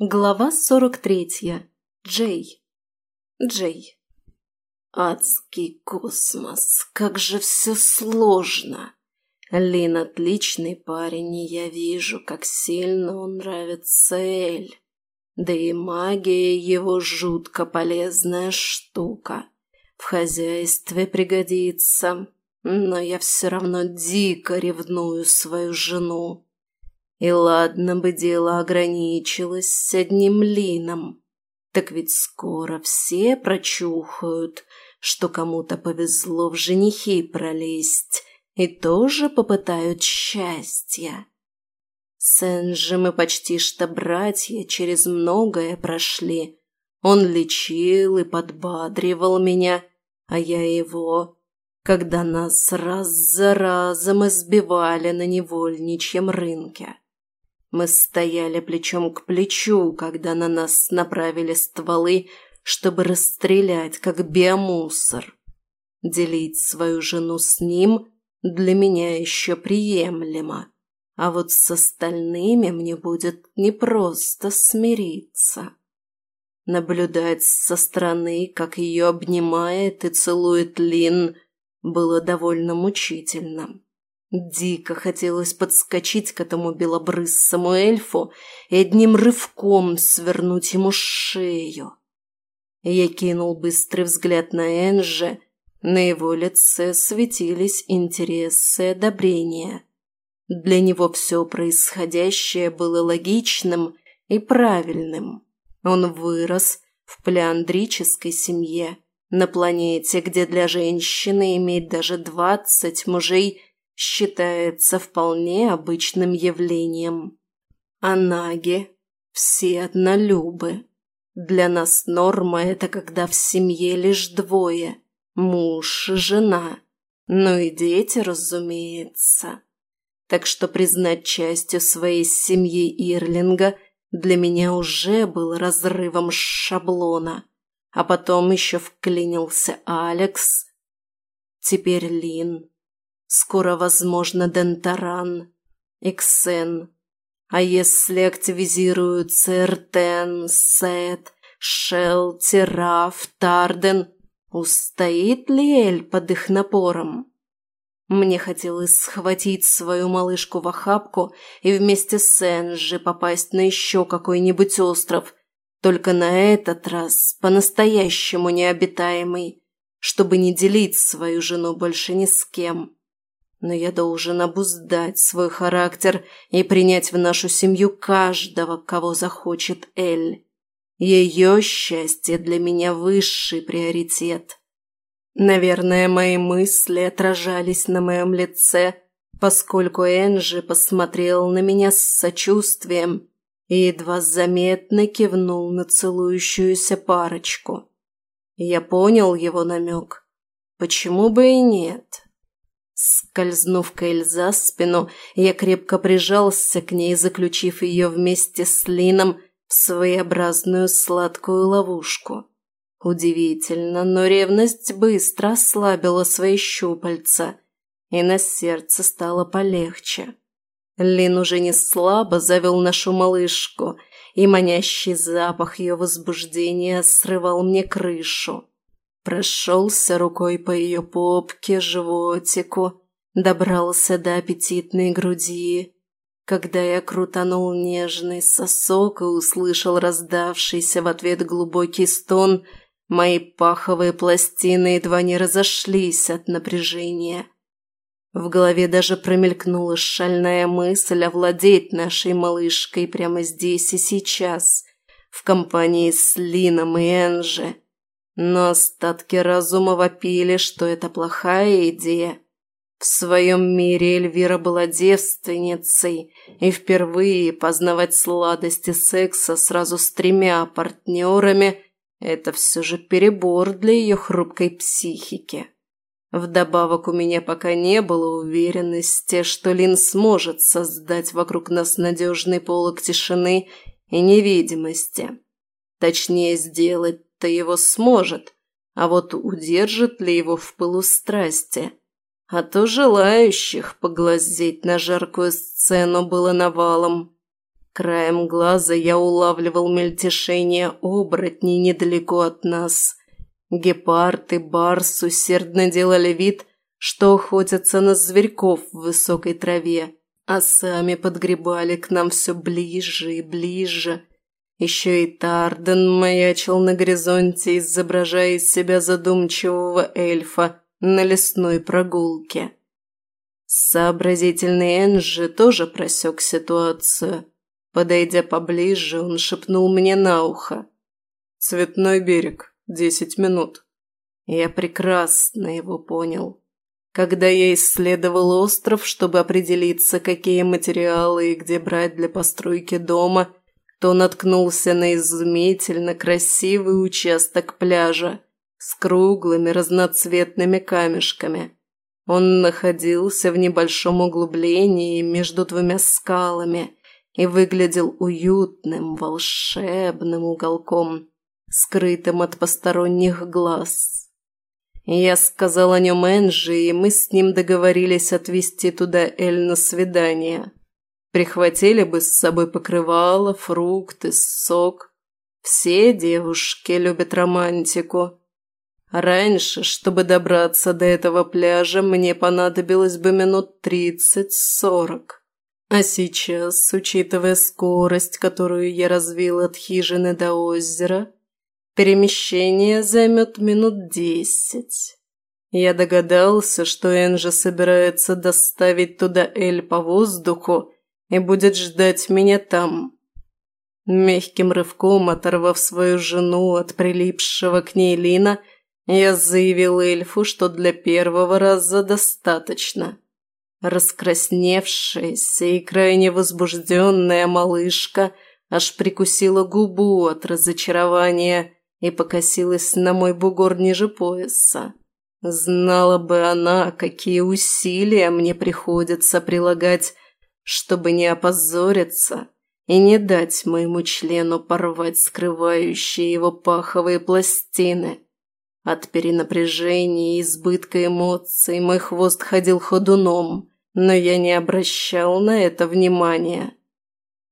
Глава 43. Джей. Джей. Адский космос, как же все сложно. Лин отличный парень, и я вижу, как сильно он нравится Эль. Да и магия его жутко полезная штука. В хозяйстве пригодится, но я все равно дико ревную свою жену. И ладно бы дело ограничилось одним лином. Так ведь скоро все прочухают, что кому-то повезло в женихи пролезть, и тоже попытают счастья. Сен же мы почти что братья через многое прошли. Он лечил и подбадривал меня, а я его, когда нас раз за разом избивали на невольничьем рынке. Мы стояли плечом к плечу, когда на нас направили стволы, чтобы расстрелять, как биомусор. Делить свою жену с ним для меня еще приемлемо, а вот с остальными мне будет непросто смириться. Наблюдать со стороны, как ее обнимает и целует Лин, было довольно мучительно. Дико хотелось подскочить к этому белобрысому эльфу и одним рывком свернуть ему шею. Я кинул быстрый взгляд на Энже. На его лице светились интересы и одобрения. Для него все происходящее было логичным и правильным. Он вырос в плеандрической семье, на планете, где для женщины иметь даже двадцать мужей – считается вполне обычным явлением. А наги все однолюбы. Для нас норма – это когда в семье лишь двое – муж и жена. Ну и дети, разумеется. Так что признать частью своей семьи Ирлинга для меня уже был разрывом шаблона. А потом еще вклинился Алекс, теперь Лин. Скоро, возможно, Дентаран, Эксен. А если активизируются Эртен, Сет, Шел, Тераф, Тарден, устоит ли Эль под их напором? Мне хотелось схватить свою малышку в охапку и вместе с Энджи попасть на еще какой-нибудь остров, только на этот раз по-настоящему необитаемый, чтобы не делить свою жену больше ни с кем но я должен обуздать свой характер и принять в нашу семью каждого, кого захочет Эль. Ее счастье для меня высший приоритет. Наверное, мои мысли отражались на моем лице, поскольку Энджи посмотрел на меня с сочувствием и едва заметно кивнул на целующуюся парочку. Я понял его намек. Почему бы и нет? Скользнув Кэль за спину, я крепко прижался к ней, заключив ее вместе с Лином в своеобразную сладкую ловушку. Удивительно, но ревность быстро ослабила свои щупальца, и на сердце стало полегче. Лин уже не слабо завел нашу малышку, и манящий запах ее возбуждения срывал мне крышу прошелся рукой по ее попке, животику, добрался до аппетитной груди. Когда я كقديك нежный сосок и услышал раздавшийся в ответ глубокий стон, мои паховые пластины едва не разошлись от напряжения. В голове даже промелькнула шальная мысль овладеть нашей малышкой прямо здесь и сейчас, в компании с Лином и Энжи. Но остатки разума вопили, что это плохая идея. В своем мире Эльвира была девственницей, и впервые познавать сладости секса сразу с тремя партнерами – это все же перебор для ее хрупкой психики. Вдобавок у меня пока не было уверенности, что Лин сможет создать вокруг нас то его сможет, а вот удержит ли его в пылу страсти. А то желающих поглазеть на жаркую сцену было навалом. Краем глаза я улавливал мельтешение оборотней недалеко от нас. Гепард и барс усердно делали вид, что охотятся на зверьков в высокой траве, а сами подгребали к нам все ближе и ближе – Еще и Тарден маячил на горизонте, изображая из себя задумчивого эльфа на лесной прогулке. Сообразительный Энджи тоже просек ситуацию. Подойдя поближе, он шепнул мне на ухо. «Цветной берег. Десять минут». Я прекрасно его то наткнулся на изумительно красивый участок пляжа с круглыми разноцветными камешками. Он находился в небольшом углублении между двумя скалами и выглядел уютным, волшебным уголком, скрытым от посторонних глаз. Я сказал о нем Энджи, и мы с ним договорились отвезти туда Эль на свидание – Прихватили бы с собой покрывало, фрукты, сок. Все девушки любят романтику. Раньше, чтобы добраться до этого пляжа, мне понадобилось бы минут тридцать-сорок. А сейчас, учитывая скорость, которую я развил от хижины до озера, перемещение займет минут десять. Я догадался, что Энжи собирается доставить туда Эль по воздуху, и будет ждать меня там». Мягким рывком, оторвав свою жену от прилипшего к ней Лина, я заявил эльфу, что для первого раза достаточно. Раскрасневшаяся и крайне возбужденная малышка аж прикусила губу от разочарования и покосилась на мой бугор ниже пояса. Знала бы она, какие усилия мне приходится прилагать, чтобы не опозориться и не дать моему члену порвать скрывающие его паховые пластины. От перенапряжения и избытка эмоций мой хвост ходил ходуном, но я не обращал на это внимания.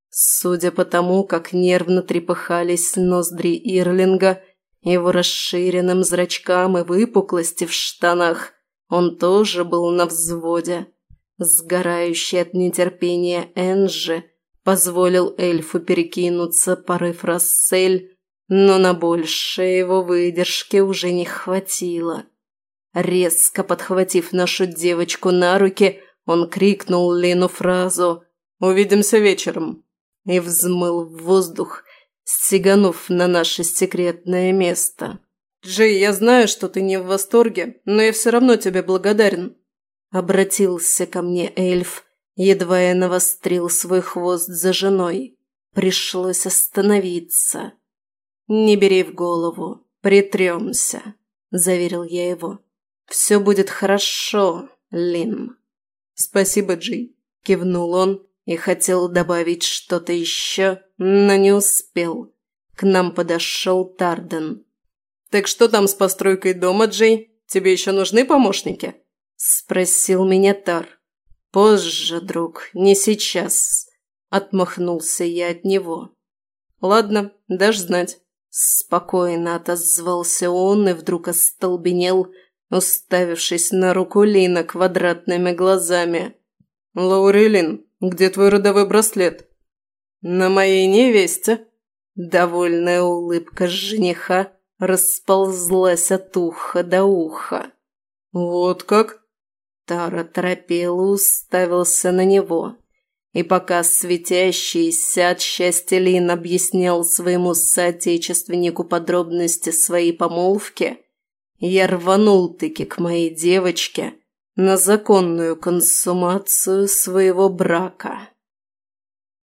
Судя по тому, как нервно трепыхались ноздри Ирлинга, его расширенным зрачкам и выпуклости в штанах, он тоже был на взводе. Сгорающий от нетерпения Энджи позволил эльфу перекинуться, порыв Рассель, но на большее его выдержки уже не хватило. Резко подхватив нашу девочку на руки, он крикнул Лину фразу «Увидимся вечером» и взмыл в воздух, стеганув на наше секретное место. «Джей, я знаю, что ты не в восторге, но я все равно тебе благодарен», обратился ко мне эльф, едва я навострил свой хвост за женой. Пришлось остановиться. «Не бери в голову, притремся», – заверил я его. «Все будет хорошо, Лин». «Спасибо, Джей. кивнул он и хотел добавить что-то еще, но не успел. К нам подошел Тарден. «Так что там с постройкой дома, Джей? Тебе еще нужны помощники?» спросил меня Тар. «Позже, друг, не сейчас», – отмахнулся я от него. «Ладно, дашь знать». Спокойно отозвался он и вдруг остолбенел, уставившись на руку Лина квадратными глазами. «Лаурелин, где твой родовой браслет?» «На моей невесте». Довольная улыбка жениха расползлась от уха до уха. «Вот как?» Тара торопело уставился на него. И пока светящийся от счастья Лин объяснял своему соотечественнику подробности своей помолвки, я рванул-таки к моей девочке на законную консумацию своего брака.